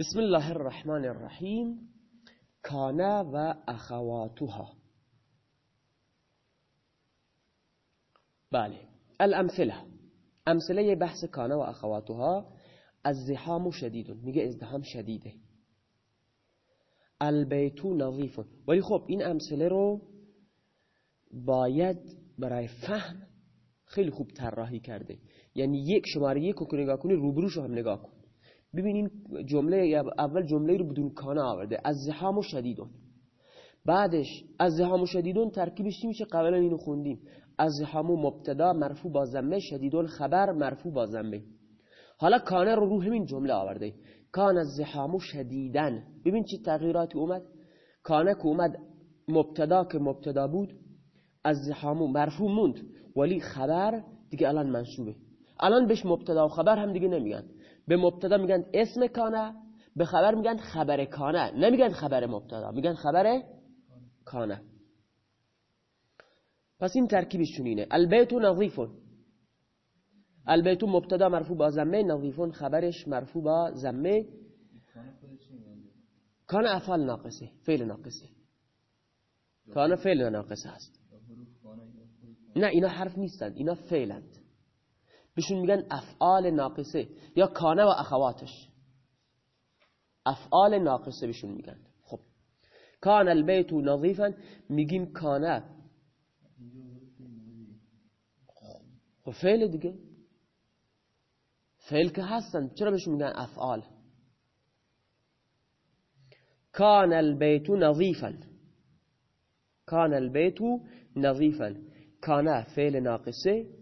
بسم الله الرحمن الرحیم. کانه و اخواتها بله الامثله. امثله بحث کانه و اخواتها الزحام شدیدون. میگه ازدهام شدیده. البیتو نظیفون. ولی خب این امثله رو باید برای فهم خیلی خوب طراحی کرده. یعنی یک شماره یک رو نگاه کنی روبروش رو هم نگاه کن. ببینین جمله اول جمله رو بدون کانه آورده. از زحام و شدیدون. بعدش از زحام و شدیدون ترکیبش چی میشه؟ قبلا اینو خوندیم. از زحام و مبتدا مرفوع با ضمه شدیدون خبر مرفوع با ضمه. حالا کانه رو رو همین جمله آورده. کان از زحام و شدیدن. ببین چی تغییراتی اومد. کانه که اومد مبتدا که مبتدا بود از زحامو مرفوع موند. ولی خبر دیگه الان منصوبه. الان بهش مبتدا و خبر هم دیگه نمیگن. به مبتدا میگن اسم کانه به خبر میگن خبر کانه نمیگن خبر مبتدا میگن خبر کانه پس این ترکیبش چنینه البیت نظیفون البیت مبتدا مرفوع با زمه نظیفون خبرش مرفوع با زمه کان افعال ناقصه فعل ناقصه. کان فعل ناقصه هست نه اینا حرف نیستند اینا فعلند. بهشون میگن افعال ناقصه یا کانه و اخواتش. افعال ناقصه بهشون میگن. خب. کان البیت نظیفا میگیم کانه خب فعل دیگه. فعل که هستن. چرا بهشون میگن افعال؟ کان البیت نظیفا. کان البیت نظیفا. کانه فعل ناقصه.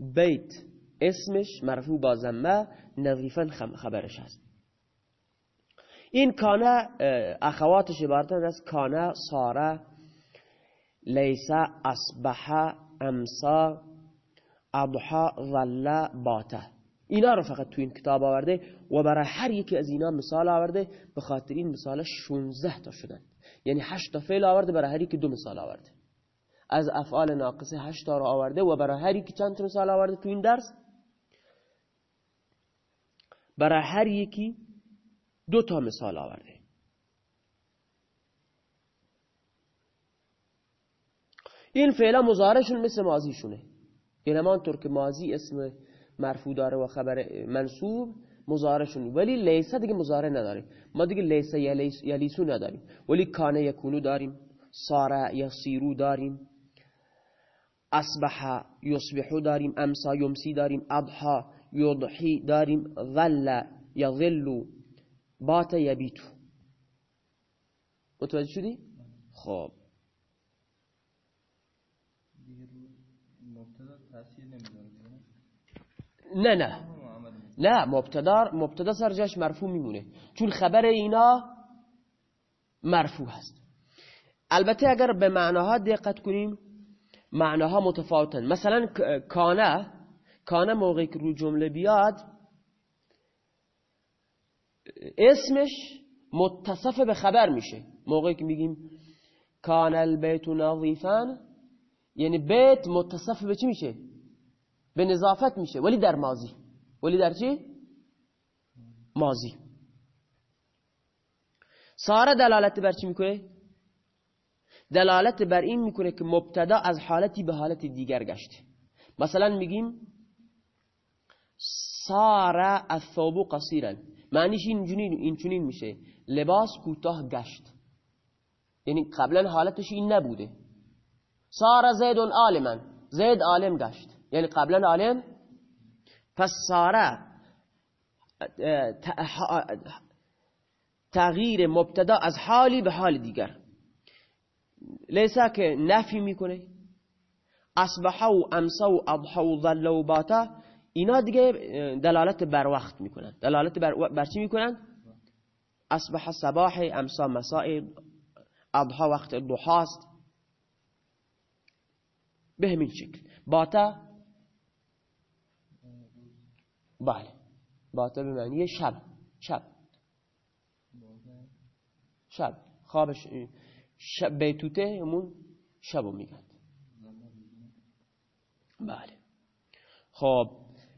بیت اسمش مرفوع با زمه نظیفا خبرش هست. این کانه اخواتش عبارتن از کانه ساره لیسا اصبح امسا اضحا ظل باته. اینا رو فقط تو این کتاب آورده و برای هر یکی از اینا مثال آورده به خاطر این مثال 16 تا شدن. یعنی 8 تا فعل آورده برای هر یکی دو مثال آورده. از افعال ناقصه 8 تا رو آورده و برای هر یکی چند مثال آورده تو این درس؟ برای هر یکی دو تا مثال آورده. این فعلا مزارشون مثل ماضیشونه. یعنی همانطور که ماضی اسم مرفوع داره و خبر منصوب مزارشون ولی لیسه دیگه مزاره نداریم. ما دیگه لیسه یلیسو نداریم. ولی کانه یکونو داریم. ساره یسیرو داریم. اصبح یصبحو داریم امسا یمسی داریم اضحا یضحی داریم ظل یظلو بات یبیتو متوجه شدی؟ خب. نه نه. نه مبتدا مبتدا سرجاش مرفوع میمونه. چون خبر اینا مرفوع هست. البته اگر به معناها دقت کنیم معناها متفاوتن. مثلا کانه کانه موقعی که رو جمله بیاد اسمش متصف به خبر میشه. موقعی که میگیم کان البیت نظیفا یعنی بیت متصف به چی میشه؟ به نظافت میشه. ولی در ماضی. ولی در چی؟ ماضی. ساره دلالت بر چی می‌کنه؟ دلالت بر این می‌کنه که مبتدا از حالتی به حالت دیگر گشته مثلا میگیم ساره الثوب قصیرا. معنیش این چنین میشه. لباس کوتاه گشت. یعنی قبلا حالتش این نبوده. ساره زید عالما. زید عالم گشت. یعنی قبلا عالم. پس ساره تغییر مبتدا از حالی به حال دیگر. لیسا که نفی می‌کنه اصبح و امسا و اضحى و ظل و باتا اینا دیگه دلالت بر وقت می‌کنن دلالت بر, بر چی می‌کنن اصبح صباح امسا مساء اضحى وقت ضحاست به همین شکل. باتا؟ بله. باتا به معنی شب. شب. شب. خوابش شب بیتوته همون شبو میگن. بله. خب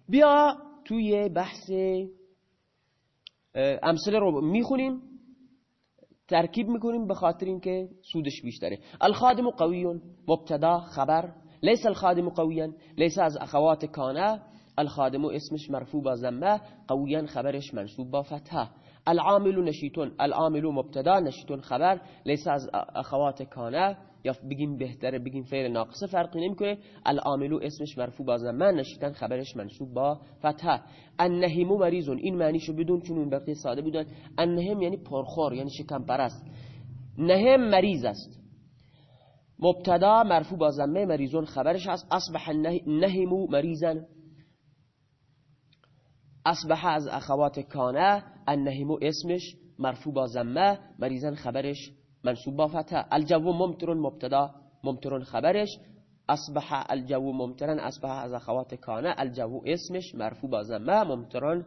بیا توی بحث امثله رو می‌خونیم ترکیب می‌کنیم به خاطر اینکه سودش بیشتره. الخادم قوی مبتدا خبر ليس الخادم قویا ليس از اخوات کانه الخادم اسمش مرفوع با زمه قویا خبرش منصوب با فتحه العامل نشیتون العامل مبتدا نشیتون خبر لیس از اخوات کانه یا بگیم بهتره بگیم فعل ناقصه فرقی نمی‌کنه. العامل اسمش مرفوع با زمان نشیتن خبرش منصوب با فتحه النهیمو مریضون این معنیشو بدون چون اون بقیه ساده بودن. النهم یعنی پرخور یعنی شکم پرست نهم مریض است. مبتدا مرفوع با زمه مریضون خبرش هست. اصبح النهمو مریضن. اصبح از اخوات کانه النهمو اسمش مرفوع با زمه مریضن خبرش منصوب با فتح. الجو ممترون مبتدا ممترون خبرش. اصبح الجو ممترن اصبح از اخوات کانه الجو اسمش مرفوع با زمه ممترن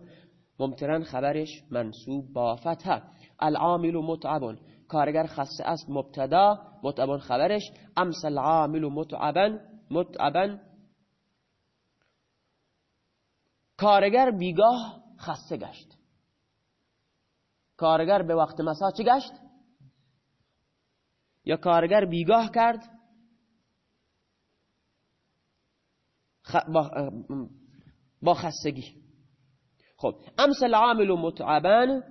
ممترن خبرش منصوب با فتح. العامل متعبون کارگر خاص است مبتدا متعبون خبرش. امس العامل متعبن متعبن کارگر بیگاه خسته گشت. کارگر به وقت مسا چی گشت؟ یا کارگر بیگاه کرد؟ با خستگی. خب امس العامل متعبن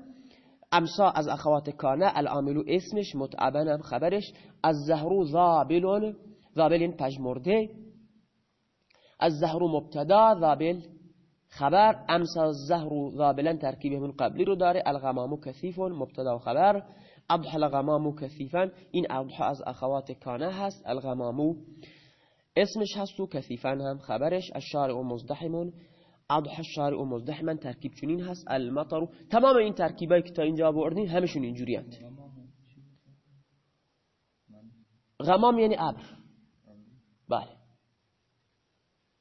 امسا از اخوات کانه العامل اسمش متعبن هم خبرش از زهرو ذابل ذابل پژمرده از زهرو مبتدا ذابل خبر امسا الزهر ذابلا ترکیب من قبلی رو داره. الغمام کثیف مبتدا و خبر. اضح الغمام کثیفا. این اضح از اخوات کانه هست. الغمامو اسمش هست و کثیفا هم خبرش. الشارع و مزدحمون. اضح الشارع و مزدحما ترکیب چنین هست. المطر. تمام این ترکیبایی که تا اینجا بردین همشون اینجوری هست. غمام یعنی ابر بله.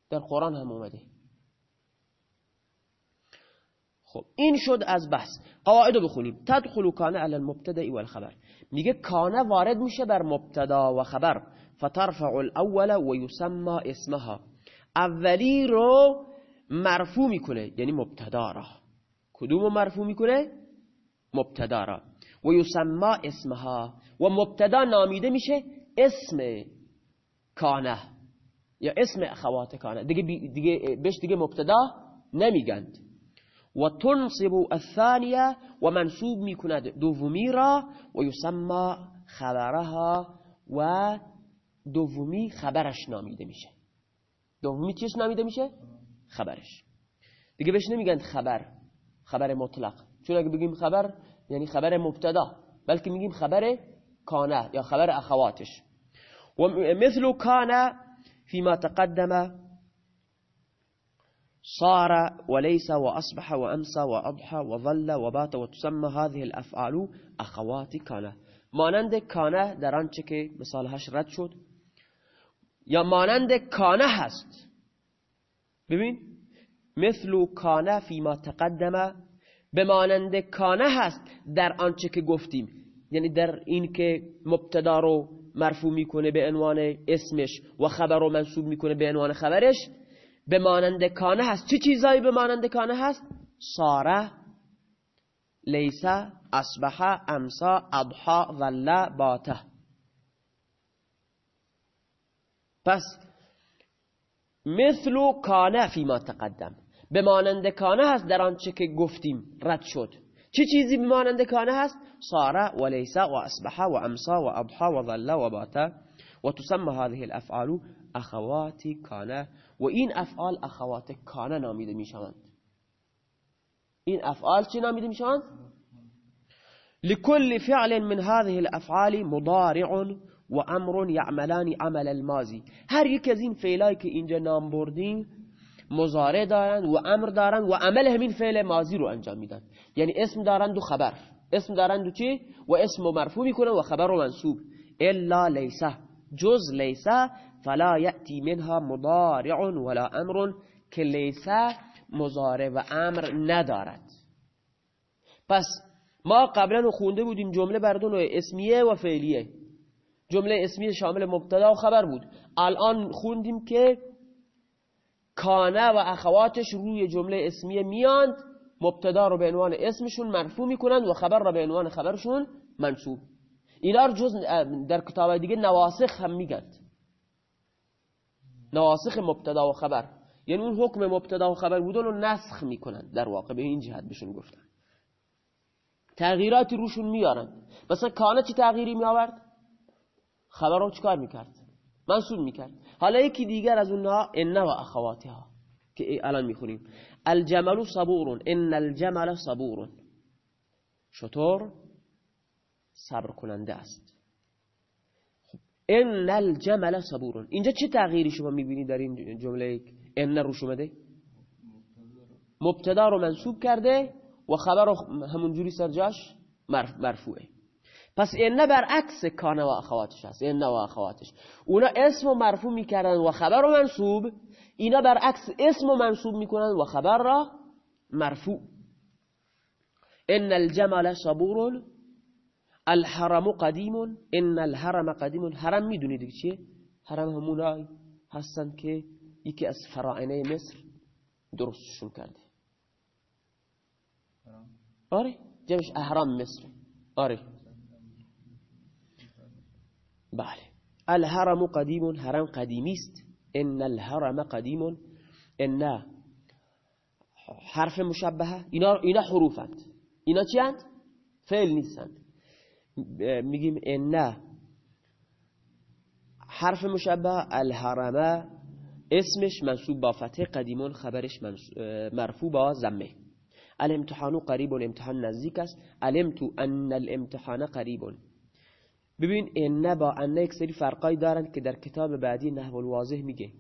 در قرآن هم اومده. خب این شد از بحث قواعد رو بخونیم. تدخل کانه علی المبتدا و الخبر میگه کانه وارد میشه بر مبتدا و خبر. فترفع الاول و یسمى اسمها. اولی رو مرفوع می‌کنه یعنی مبتدا را. کدوم مرفوع می‌کنه؟ مبتدا را. و یسمى اسمها. و مبتدا نامیده میشه اسم کانه. یا اسم اخوات کانه. دیگه, دیگه بهش دیگه مبتدا نمیگند. و تنصب الثانیه و منصوب می‌کند دومی را و یسمى خبرها و دومی خبرش نامیده میشه. دومی چیش نامیده میشه؟ خبرش. دیگه بهش نمیگن خبر خبر مطلق. چون اگه بگیم خبر یعنی خبر مبتدا بلکه میگیم خبر کانه یا خبر اخواتش. و مثل کانه فيما تقدم صار وليس وأصبح وأمسى وأضحى وظل وبات وتسمى هذه الأفعال أخوات كان مانند کانه در آنچه که مثالهاش رد شد. یا مانند کانه هست. ببین مثل کانه فیما تقدم به مانند کانه هست در آنچه که گفتیم. یعنی در این که مبتدا رو مرفوع می‌کنه به عنوان اسمش و خبر رو منصوب می‌کنه به عنوان خبرش به مانند کانه هست. چه چیزایی به مانند کانه هست؟ ساره لیسه اصبح امسا اضحا ظل باته. پس مثل کانه فیما تقدم. به مانند کانه هست در آنچه که گفتیم رد شد. چه چیزی به مانند کانه هست؟ ساره و لیسه و اصبح و امسا و اضحا و ظل و باته. و تسمى هذه الافعال اخواتی کانه. و این افعال اخوات کانه نامیده می‌شوند. این افعال چی نامیده می‌شوند؟ لكل فعل من هذه الافعال مضارع و امر یعملان عمل الماضی. هر یک از این فعلایی که اینجا نام بردیم مضارع دارند و امر دارند و عمل همین فعل ماضی رو انجام میدن. یعنی اسم دارند و خبر. اسم دارند و چی؟ و اسم مرفوع می‌کنن و خبر و منصوب. الا لیسه. جز لیسه فلا یأتی منها مضارع ولا امر که لیسه مضارع و امر ندارد. پس ما قبلا خونده بودیم جمله بردون و اسمیه و فعلیه. جمله اسمیه شامل مبتدا و خبر بود. الان خوندیم که کانه و اخواتش روی جمله اسمیه میاند مبتدا رو به عنوان اسمشون مرفوع می‌کنند و خبر رو به عنوان خبرشون منصوب. اینا رو جز در کتاب دیگه نواسخ هم میگن نواسخ مبتدا و خبر. یعنی اون حکم مبتدا و خبر بودن رو نسخ می‌کنن. در واقع به این جهت بهشون گفتن. تغییراتی روشون میارن. مثلا کانه چی تغییری میآورد؟ خبر رو چکار می‌کرد؟ منصوب می‌کرد. حالا یکی دیگر از اونها ان و اخواتها که الان می‌خونیم. الجمل صبور. ان الجمل صبور. شطور صبر کننده است. ان الجمل صبور. اینجا چه تغییری شما می‌بینید در این جمله ان روش اومده؟ مبتدا رو منصوب کرده و خبر همونجوری سرجاش مرفوعه. پس این برعکس کانه و اخواتش هست. این و اخواتش. اونا اسم و مرفوع می‌کردن و خبر رو منصوب. اینا برعکس اسم و منصوب می‌کنن و خبر را مرفوع. ان الجمل صبور. الحرم قدیم ان الحرم قدیم. حرم می‌دونید چیه؟ حرم همونایی هستن که یکی از فرائنه مصر درستشون کرده. آره جمعش احرام مصر. آره. بله. الحرم قدیم حرم قدیمی است. ان الحرم قدیم. ان حرف مشبهه. اینا اینا حروفند. اینا چی اند؟ فعل نیستند. میگیم ان حرف مشبه الحرمه اسمش منصوب با فتح قدیمون خبرش مرفوع با زمه الامتحان قریب امتحان نزدیک است. علمت ان الامتحان قریب ببین ان با ان یک سری فرقایی دارن که در کتاب بعدی نحو الواضح میگه.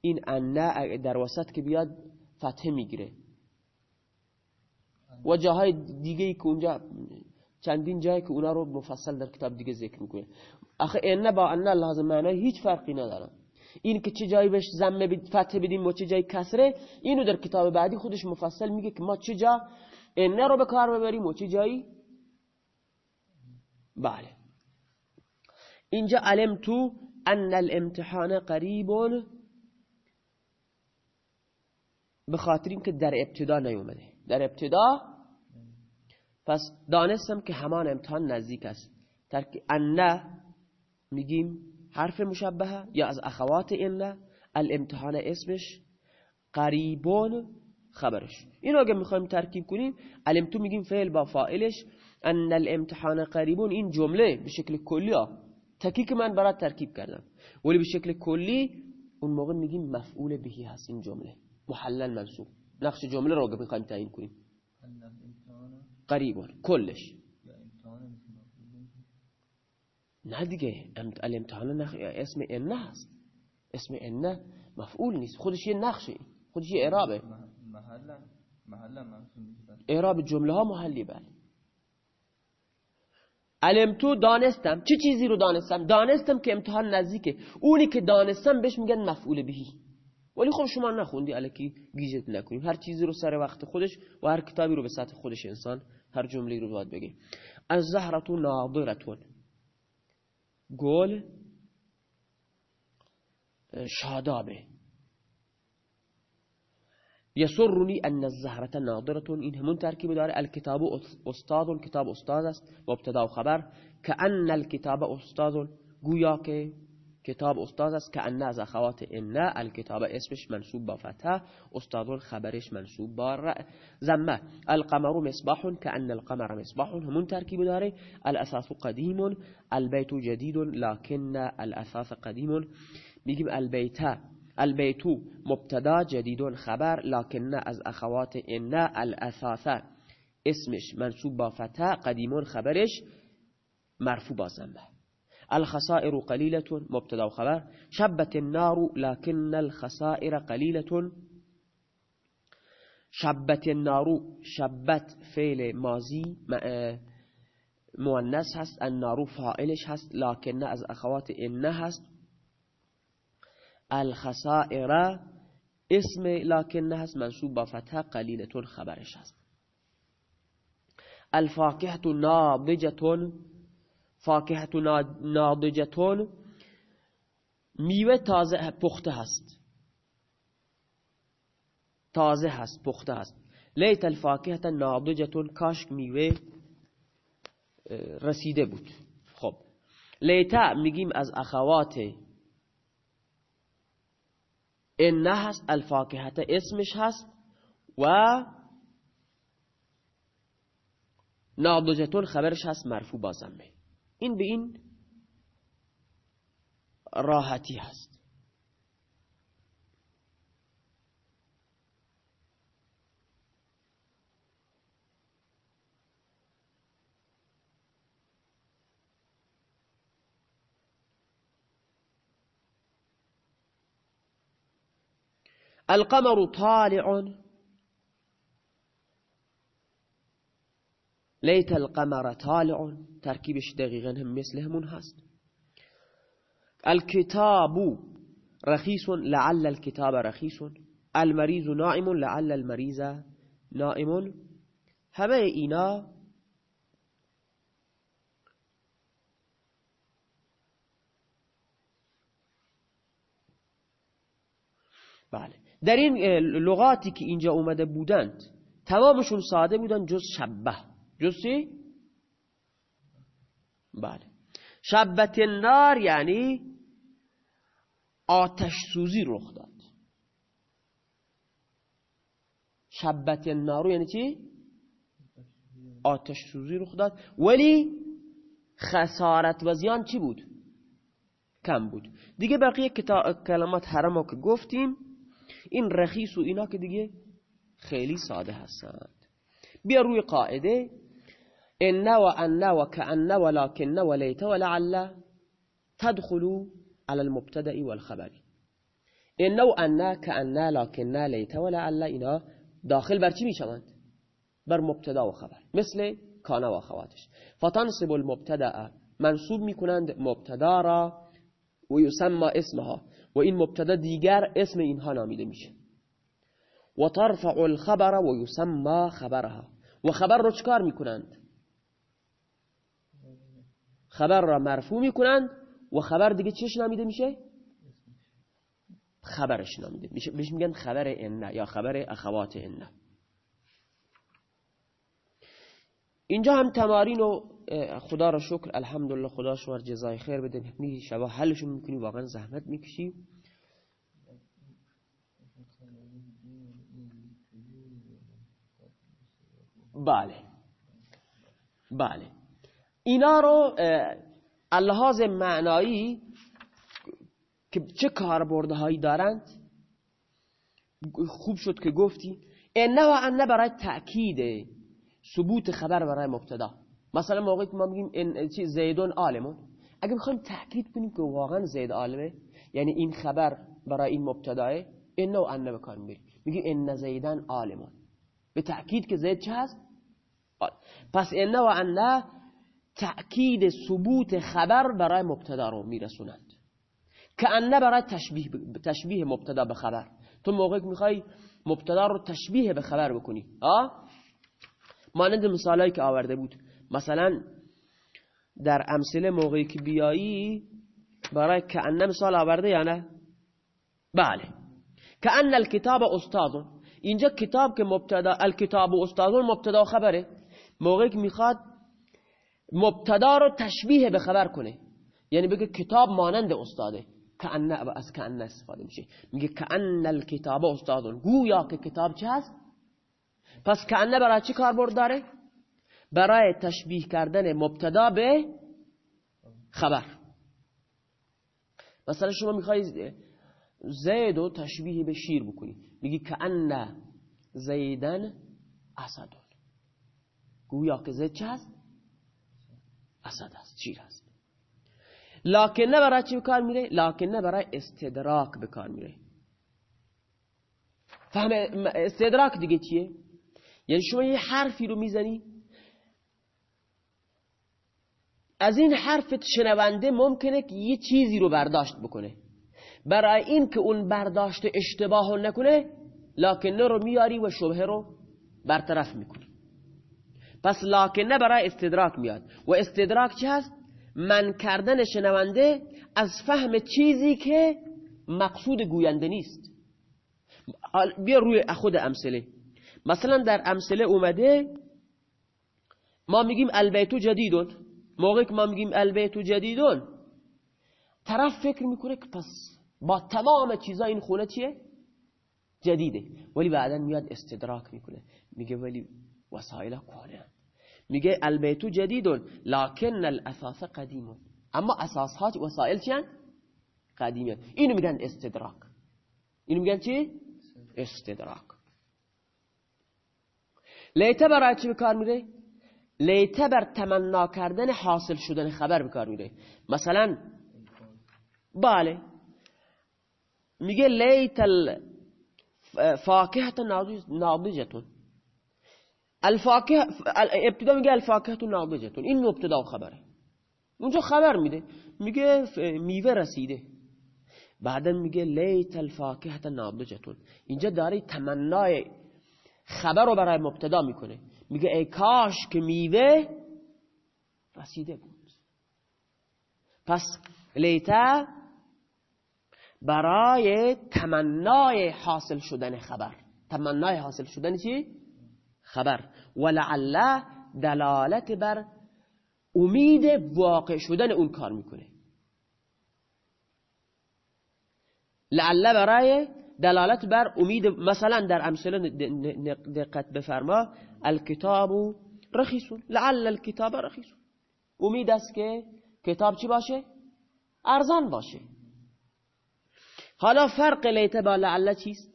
این ان در وسط که بیاد فتحه می‌گیره. و جاهای دیگه که اونجا چندین جایی که اونا رو مفصل در کتاب دیگه ذکر می‌کنه. آخه ان با ان لازم معنی هیچ فرقی ندارن این که چه جایی بهش زمه فتح بدیم و چه جایی کسره اینو در کتاب بعدی خودش مفصل میگه که ما چه جا ان رو به کار ببریم و چه جایی؟ بله. اینجا علم تو ان الامتحان قریب به خاطر که در ابتدا نیومده. در ابتدا پس دانستم که همان امتحان نزدیک است. ترک ان میگیم حرف مشبهه یا از اخوات ان الامتحان اسمش قریبون خبرش. اینو اگه می‌خوایم ترکیب کنیم علمتو میگیم فعل با فائلش ان الامتحان قریبون این جمله به شکل کلی ها. تکی که من برات ترکیب کردم. ولی به شکل کلی اون موقع میگیم مفعول بهی هست این جمله. محلل منصوب. نقش جمله رو می‌خوایم تعیین کنیم. قریبون. کلش. نه دیگه. الامتحان نخ... اسم ان هست. اسم ان مفعول نیست. خودش یه نقشه. خودش یه اعرابه. اعراب جمله ها محلی بله. علمتو دانستم. چه چیزی رو دانستم؟ دانستم که امتحان نزدیکه. اونی که دانستم بهش میگن مفعول بهی. ولی خب شما نخوندی الکی گیجت نکنیم. هر چیزی رو سر وقت خودش و هر کتابی رو به سطح خودش انسان هر جمله رو باید بگیم. از زهرتو ناظرتون گل شادابه یسرنی ان الزهرة ناظرة. این همون ترکیب داره. الکتاب استاد کتاب استاد است مبتدا و خبر. که ان الکتاب استاد گویا که کتاب استاد است که ان از اخوات ان الکتاب اسمش منصوب با فتح استاد خبرش منصوب با زمه القمر مصباح ان القمر مصباح همون ترکیب داره. الاساس قدیم البيت جدید لكن الاساس قدیم میگیم البیت البيت مبتدا جدید خبر لكن از اخوات ان الاساس اسمش منصوب با فتح قدیم خبرش مرفوع با زمه الخسائر قليلة مبتدأ وخبر شبت النار لكن الخسائر قليلة. شبت النار شبت فعل ماضي مؤنث هست النار فاعلش هست لكن از اخوات ان هست. الخسائر اسم لكن هست منصوب با فتح قليلة خبرش هست. الفاكهة ناضجة. فاکهت ناضجتون میوه تازه پخته هست تازه هست پخته هست لیت الفاکهت ناضجتون کاشک میوه رسیده بود خب لیتا میگیم از اخوات این هست الفاکهت اسمش هست و ناضجتون خبرش هست مرفوع بازمه این به این راحتی هست. القمر طالع. ليت القمر طالع تركيبش دقيقا هم مثل همون هست. الكتاب رخيص لعل الكتاب رخيص المريض نائم لعل المريض نائم همه اینا بله. در این لغاتی که اینجا اومده بودند تمامشون ساده بودن جز شبه. جز چی؟ بله شبت نار یعنی آتش سوزی رخ داد شبت نارو یعنی چی؟ آتش سوزی رخ داد ولی خسارت و زیان چی بود؟ کم بود دیگه بقیه کلمات حرمو که گفتیم این رخیص و اینا که دیگه خیلی ساده هستند بیا روی قاعده ان و ان و کأن و لکن و لیت و لعل تدخلوا على المبتدا والخبر. ان و ان کأن لکن لیت و لعل اینا داخل بر چی می‌شوند؟ بر مبتدا و خبر. مثل کان و اخواتش فتنصب المبتدا منصوب می‌کنند مبتدا را و یسمى اسمها. و این مبتدا دیگر اسم اینها نامیده میشه. و ترفع الخبر و یسمى خبرها. و خبر رو چکار می‌کنند؟ خبر را مرفوع می‌کنند و خبر دیگه چش نامیده میشه؟ خبرش نامیده میشه. بهش میگن خبر ان یا خبر اخوات ان. اینجا هم تمارین و خدا را شکر الحمدلله خدا شما جزای خیر بده. همین شبا حلشون می‌کنی واقعا زحمت می‌کشی. بله. بله. اینا رو اللحاظ معنایی که چه کاربردهایی دارند خوب شد که گفتی. انه و انه برای تأکید ثبوت خبر برای مبتدا. مثلا موقعی که ما میگیم زیدون عالمون. اگه بخوایم تأکید کنیم که واقعا زید عالمه یعنی این خبر برای این مبتداه انه و انه بکار می‌بریم. میگیم ان زیدن عالمون. به تأکید که زید چه هست؟ پس انه و انه تأکید ثبوت خبر برای مبتدا رو میرسونند که انه برای تشبیه, تشبیه مبتدا به خبر. تو موقعی که می‌خوای مبتدا رو تشبیه به خبر بکنی آه مانند مثالایی که آورده بود. مثلا در امثله موقعی که بیایی برای که انه مثال آورده یا نه؟ بله. که ان الکتاب استاد. اینجا کتاب که مبتدا الکتاب و مبتدا خبره. موقعی که می‌خواد مبتدا رو تشبیه به خبر کنه. یعنی بگه کتاب مانند استاده. کأن از کأن استفاده میشه. میگه کأن الکتاب استادون گویا که کتاب چه هست؟ پس کأن برای چی کاربرد داره؟ برای تشبیه کردن مبتدا به خبر. مثلا شما می‌خوای زید و تشبیه به شیر بکنی. میگی کأن زیدن اسدون گویا که زید چه هست؟ اسد است شیر است. لکن نه برای چی بکار میره لکن نه برای استدراک بکار میره فهم استدراک دیگه چیه؟ یعنی شما یه حرفی رو می‌زنی. از این حرفت شنونده ممکنه که یه چیزی رو برداشت بکنه. برای این که اون برداشت اشتباه نکنه لکنه رو میاری و شبه رو برطرف می‌کنی. پس لکنه برای استدراک میاد. و استدراک چه هست؟ من کردن شنونده از فهم چیزی که مقصود گوینده نیست. بیا روی خود امثله. مثلا در امثله اومده ما میگیم البیتو جدیدون. موقعی که ما میگیم البیتو جدیدون طرف فکر می‌کنه که پس با تمام چیزا این خونه چیه؟ جدیده. ولی بعدا میاد استدراک می‌کنه. میگه ولی وسایل کنه میگه البیتو جدیدون لکن الاساس قدیمون اما اساس ها وسایل چیان قدیمیه اینو میگن استدراک. اینو میگن چی؟ استدراک. لیته برای چی بکار میره لیته بر تمنا کردن حاصل شدن خبر بکار میره مثلا بله. میگه لیت الفاکهت ناضجتون الفاکه ابتدا میگه الفاکهت ناضجتون این ابتدا خبره. اونجا خبر میده. میگه میوه رسیده. بعدا میگه لیت الفاکهت ناضجتون اینجا داری تمنای خبر رو برای مبتدا می‌کنه. میگه ای کاش که میوه رسیده بود. پس لیتا برای تمنای حاصل شدن خبر. تمنای حاصل شدن چی؟ خبر. ولعله دلالت بر امید واقع شدن اون کار می‌کنه. لعله برای دلالت بر امید مثلا در امثله دقت بفرما الکتاب رخیصون. لعل الکتاب رخیصون. امید است که کتاب چی باشه؟ ارزان باشه. حالا فرق لیته با لعله چیست؟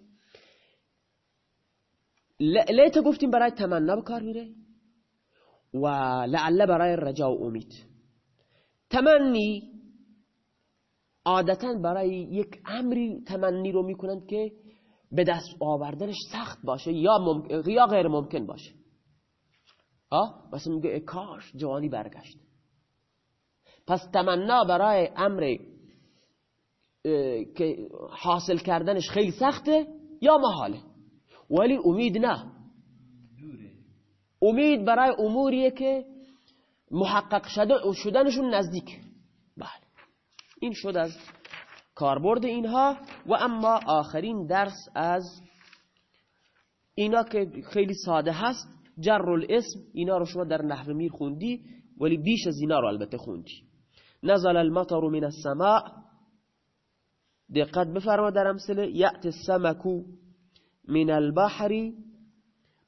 لیته گفتیم برای تمنا به کار میره و لعله برای رجا و امید تمنی عادتا برای یک امری تمنی رو می‌کنند که به دست آوردنش سخت باشه یا, یا غیر ممکن باشه. ها مثلا میگه کاش جوانی برگشت. پس تمنا برای امر که حاصل کردنش خیلی سخته یا محاله؟ ولی امید نه. امید برای اموریه که محقق شدنشون نزدیک. بله. این شد از کاربرد اینها. و اما آخرین درس از اینا که خیلی ساده هست. جر الاسم اینا رو شما در نحو میر خوندی ولی بیش از اینا رو البته خوندی. نزل المطر من السماء. دقت بفرما در امثله. یأت السمکو. من البحر.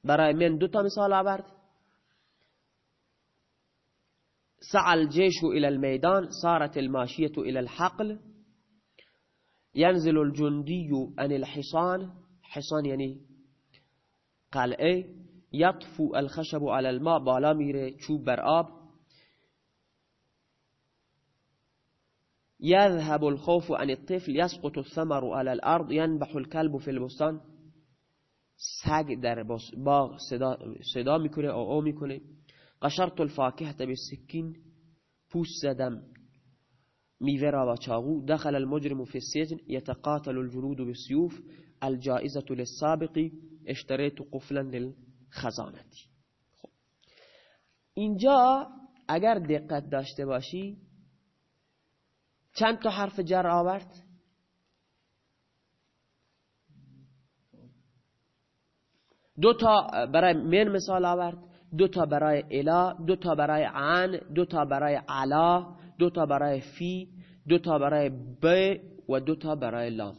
برای من دو تا مثال آورد. سعى الجيش إلى الميدان صارت الماشية إلى الحقل. ينزل الجندي عن الحصان. حصان يعني قلعة. يطفو الخشب على الماء بالا میره چوب بر آب. يذهب الخوف عن الطفل يسقط الثمر على الأرض ينبح الكلب في البستان. سگ در باغ صدا, صدا می‌کنه او او می‌کنه. قشرت الفاکهت بالسکین پوست زدم. میوه را با چاقو. دخل المجرم في السجن يتقاتل الجنود بالسيوف الجائزة للسابق اشتريت قفلا للخزانتی. خب. اینجا اگر دقت داشته باشی چند تا حرف جر آورد؟ دو تا برای من مثال آورد دو تا برای الا دو تا برای عن دو تا برای علا دو تا برای فی دو تا برای ب و دو تا برای لام.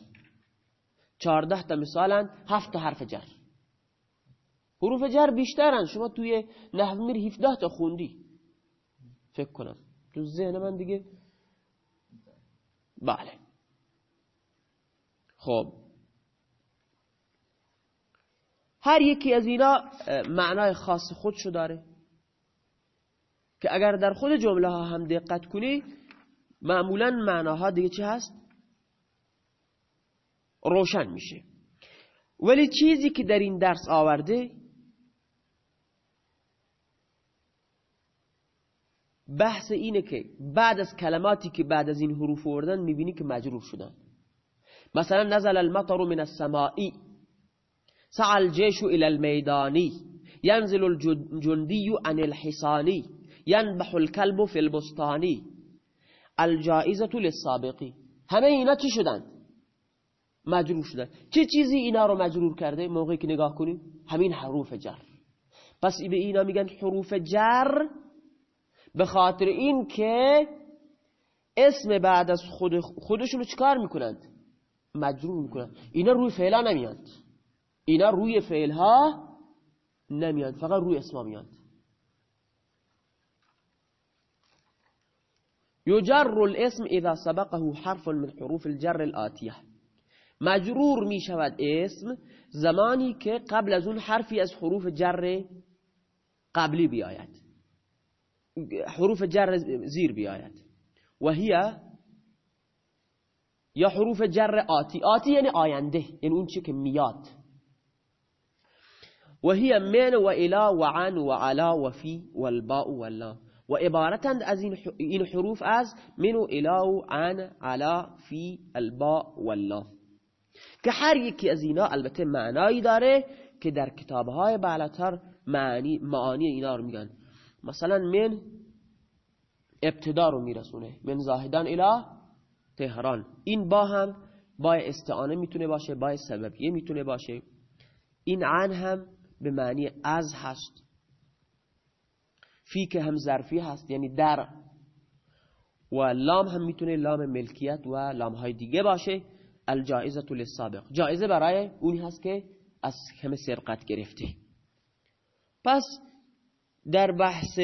چهارده تا مثالن هفت تا حرف جر. حروف جر بیشترن. شما توی نحو میر 17 تا خوندی. فکر کنم. تو ذهن من دیگه بله. خب. هر یکی از اینا معنای خاص خودشو داره. که اگر در خود جمله ها هم دقت کنی معمولا معناها دیگه چه هست؟ روشن میشه. ولی چیزی که در این درس آورده بحث اینه که بعد از کلماتی که بعد از این حروف آوردن می‌بینی که مجرور شدن. مثلا نزل المطر من السمائی سعى الجيش إلى الميداني ينزل الجندي عن الحصاني ينبح الكلب في البستاني الجائزة للسابقي همه اینا چی شدند مجرور شدن. چه چیزی اینا رو مجرور کرده؟ موقعی که نگاه کنیم. همین حروف جر. پس به اینا میگن حروف جر. به خاطر این که اسم بعد از خود خودشون رو چکار می‌کنند؟ مجرور می‌کنند. اینا روی فعلا نمیاند اینا روی فعلها نمیاند فقط روی اسما میاند يجر الاسم إذا سبقه حرف من حروف الجر الآتیه مجرور می شود اسم زمانی که قبل از اون حرفی از حروف جر قبلی بیاید. حروف جر زیر بیاید. و هي یا حروف جر آتی. آتی یعنی آینده یعنی اون چی که میاد. و هي من و الا و عن و علا و فی و الباء و لا و عبارتند از این حروف از من و الا و عن علا فی الباء و لا که هر یکی از اینا البته معنایی داره که در کتابهای بالاتر معنی معانی اینا رو میگن. مثلا من ابتدا رو میرسونه. من زاهدان الی تهران. این با هم با استعانه می‌تونه باشه با سببیه می‌تونه باشه. این عن هم به معنی از هست. فی که هم ظرفی هست یعنی در. و لام هم می‌تونه لام ملکیت و لام های دیگه باشه. الجائزه للسابق جایزه برای اونی هست که از همه سرقت گرفته. پس در بحث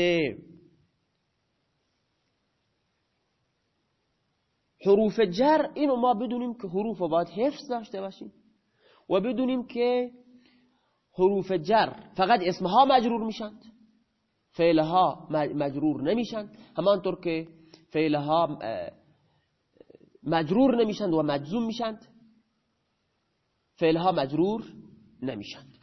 حروف جر اینو ما بدونیم که حروف باید حفظ داشته باشیم و بدونیم که حروف جر. فقط اسمها مجرور میشند. فعلها مجرور نمیشند. همانطور که فعلها مجرور نمیشند و مجزوم میشند. فعلها مجرور نمیشند.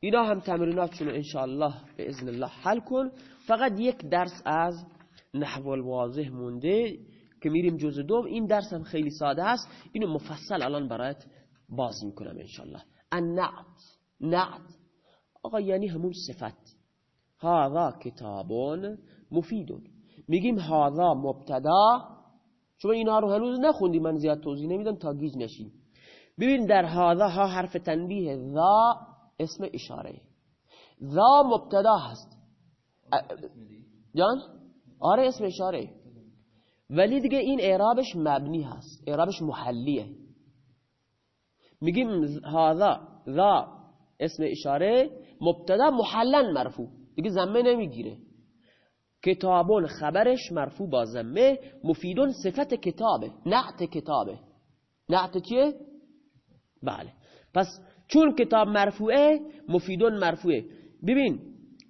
اینا هم تمریناتشون انشاءالله به اذن الله حل کن. فقط یک درس از نحو الواضح مونده که میریم جز دوم. این درس هم خیلی ساده است. اینو مفصل الان برایت باز می‌کنم انشالله. النعت. نعت. آقا یعنی همون صفت. هذا کتابون مفیدون. میگیم هذا مبتدا. شما اینا رو هنوز نخوندی من زیاد توضیح نمیدم تا گیج نشین. ببین در هذا ها حرف تنبیه ذا اسم اشاره. ذا مبتدا هست. جان؟ آره اسم اشاره. ولی دیگه این اعرابش مبنی هست. اعرابش محلیه. میگیم هذا ذا اسم اشاره مبتدا محلن مرفوع. دیگه زمه نمی‌گیره. کتابون خبرش مرفوع با زمه مفیدون صفت کتابه نعت کتابه. نعت چیه؟ بله. پس چون کتاب مرفوعه مفیدون مرفوعه. ببین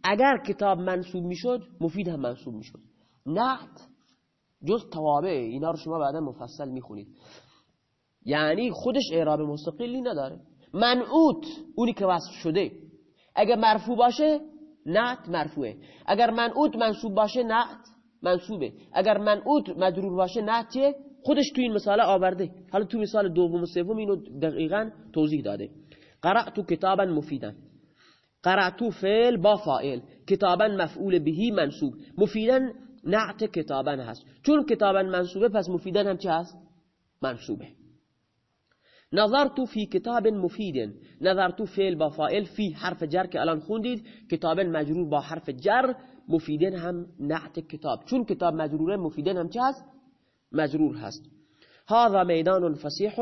اگر کتاب منصوب می‌شد مفید هم منصوب می‌شد. نعت جز توابع اینا رو شما بعدا مفصل می‌خونید. یعنی خودش اعراب مستقلی نداره. منعوت اونی که وصف شده. اگر مرفوع باشه نعت مرفوعه. اگر منعوت منصوب باشه نعت منصوبه. اگر منعوت مجرور باشه نعت خودش تو این مثال آورده. حالا تو مثال دوم و سوم اینو دقیقا توضیح داده. قرأت کتابا مفیدا. قرأت فعل با فاعل. کتابا مفعول بهی منصوب. مفیدا نعت کتابن هست. چون کتابن منصوبه پس مفیدن هم چه هست؟ منصوبه. نظرت فی کتاب مفید نظرت فعل با فائل فی حرف جر که الان خوندید کتابن مجرور با حرف جر مفیدن هم نعت کتاب. چون کتاب مجروره مفیدن هم چه هست؟ مجرور هست. هذا میدان فسیح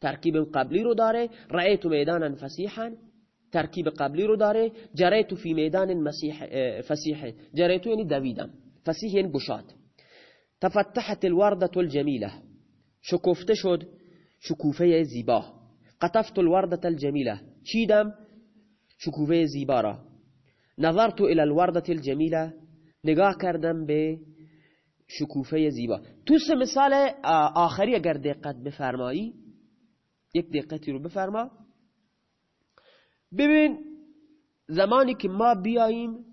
ترکیب قبلی رو داره. رأیت میدانا فسیحا ترکیب قبلی رو داره. جریت فی میدان مسیح فسیح جریت یعنی دویدم. فسیح یعنی گشاد. تفتحت الوردة الجمیله شکفته شد. شکوفه زیبا. قطفت الوردة الجمیله چیدم شکوفه زیبا را. نظرت الى الوردة الجمیله نگاه کردم به شکوفه زیبا. تو سه مثال آخری اگر دقت بفرمایی. یک دقتی رو بفرما. ببین زمانی که ما بیاییم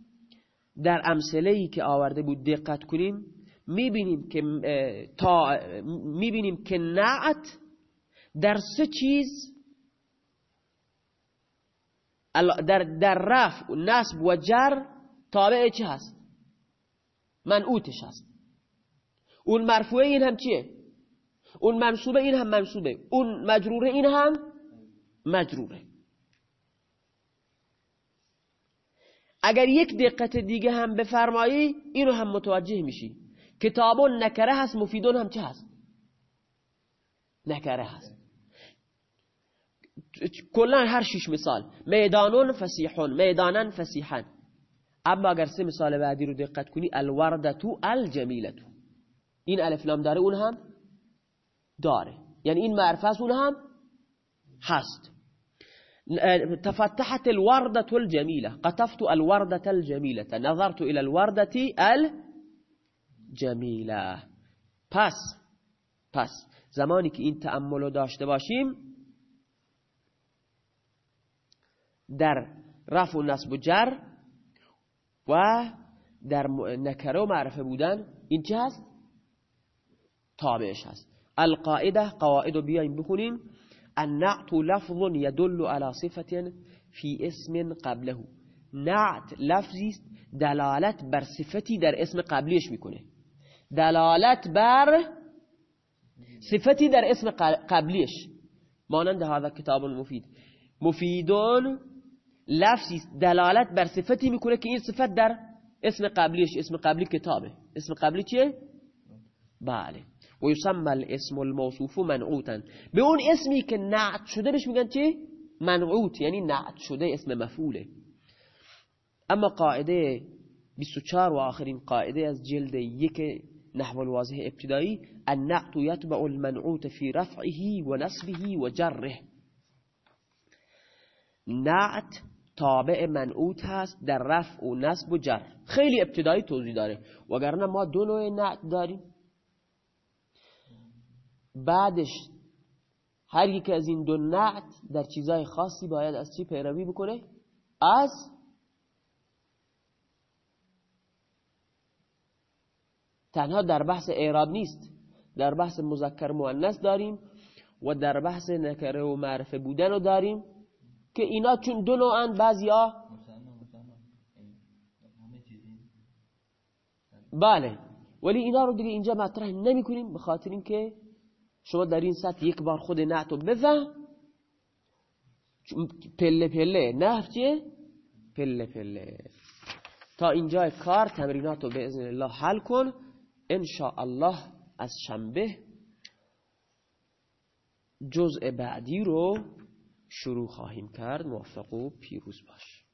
در امثله ای که آورده بود دقت کنیم می‌بینیم که تا می‌بینیم که نعت در سه چیز در در رفع نصب و جر تابع چه هست منعوتش هست اون مرفوعه این هم چیه اون منصوبه این هم منصوبه اون مجروره این هم مجروره اگر یک دقت دیگه هم بفرمایی اینو هم متوجه میشی کتابون نکره هست مفیدون هم چه هست نکره هست کلا هر شش مثال. میدانون فسیحون می‌دانن فسیحن. اما اگر سه مثال بعدی رو دقت کنی الوردتو الجمیلتو. این الف لام داره اون هم داره. یعنی این معرفه اون هم هست. تفتحت الوردة الجميلة قطفت الوردة الجميلة نظرت إلى الوردة الجميلة پس پس زمانی که این تأمل داشته باشیم در رفع و نصب و جر و در نکره و معرفه بودن این چه هست؟ تابعش هست. القاعده قواعد رو بیایم بخونیم. النعت لفظ يدل على صفة في اسم قبله نعت لفظی دلالت بر صفتی در اسم قبلیش می‌کنه. دلالت بر صفتی در اسم قبلیش. مانند هذا کتاب مفید. مفیدون لفظی دلالت بر صفتی می‌کنه که این صفت در اسم قبلیش اسم قبلی کتابه. اسم قبلی چیه؟ بله. و یسمى الاسم الموصوف منعوتا. به اون اسمی که نعت شده بهش میگن چی؟ منعوت یعنی نعت شده اسم مفعوله. اما قاعده 24 و آخرین قاعده از جلد یک نحو الواضح ابتدایی النعت يتبع المنعوت في رفعه و نصبه و نعت تابع منعوت هست در رفع و نصب و جر. خیلی ابتدایی توضیح داره. وگرنه ما دو نوع نعت داریم. بعدش هر یک از این دو نعت در چیزای خاصی باید از چی پیروی بکنه؟ از تنها در بحث اعراب نیست. در بحث مذکر مؤنث داریم و در بحث نکره و معرفه بودن رو داریم. که اینا چون دو نوعن بعضیا؟ بله. ولی اینا رو دیگه اینجا مطرح نمی کنیم به خاطر اینکه شما در این سطح یک بار خود نعتو بفهم پله پله. نه چیه؟ پله پله. تا اینجا کار تمریناتو به ازن الله حل کن. ان الله از شنبه جزء بعدی رو شروع خواهیم کرد. موفق و پیروز باش.